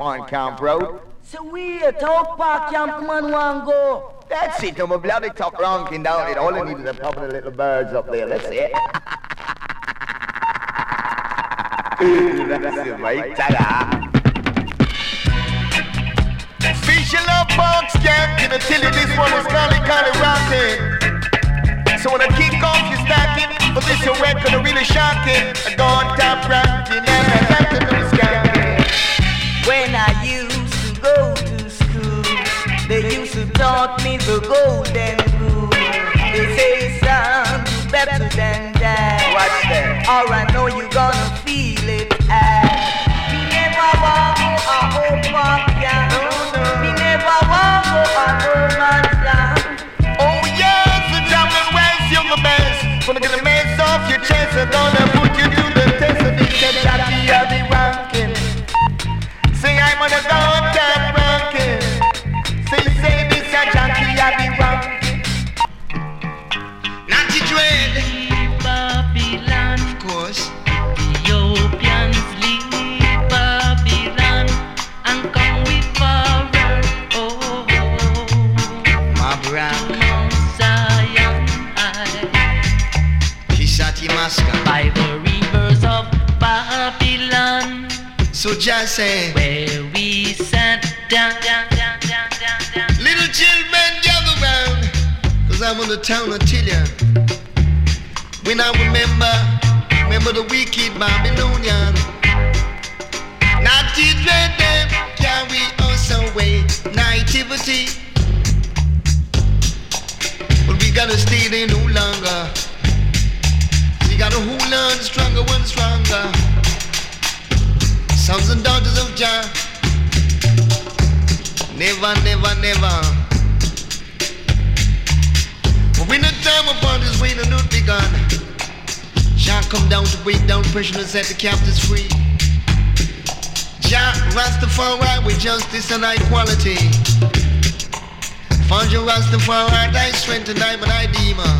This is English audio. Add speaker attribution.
Speaker 1: On Camp Road.
Speaker 2: So we a talk park camp man want go.
Speaker 1: That's it, I'm a bloody top ranking down it. All I need is a couple of little birds up there. Let's it. That's it, mate. Ta-da.
Speaker 3: Fish love box camp, you know, tell you this one is Cali Cali rocking. So when I kick off, you're stacking. But this your record, really shocking. I go on top ranking
Speaker 2: taught me the golden rule. They say, son, do better than that.
Speaker 1: Watch that.
Speaker 2: Or I know you're gonna feel it as Me never want go a home park camp. Me never want go a no man's land.
Speaker 3: Oh yes, the German West, you're the best. Gonna get the mess off your chest, I'm gonna put Kishati Maska.
Speaker 4: by the rivers of Babylon,
Speaker 3: So just say,
Speaker 4: where we sat down, down, down, down, down, down.
Speaker 3: little children gather round, cause I'm on the town of Tilia. When I remember, remember the wicked Babylonian. Not to dread them, carry us away, nativity. But we gotta stay there no longer. Gotta hold on stronger and stronger. Sons and daughters of Jah. Never, never, never. But when the time upon this way to not begun, shall come down to break down pressure and set the captives free. Jah Rastafari with justice and equality. Found your Rastafari, thy strength and thy demon.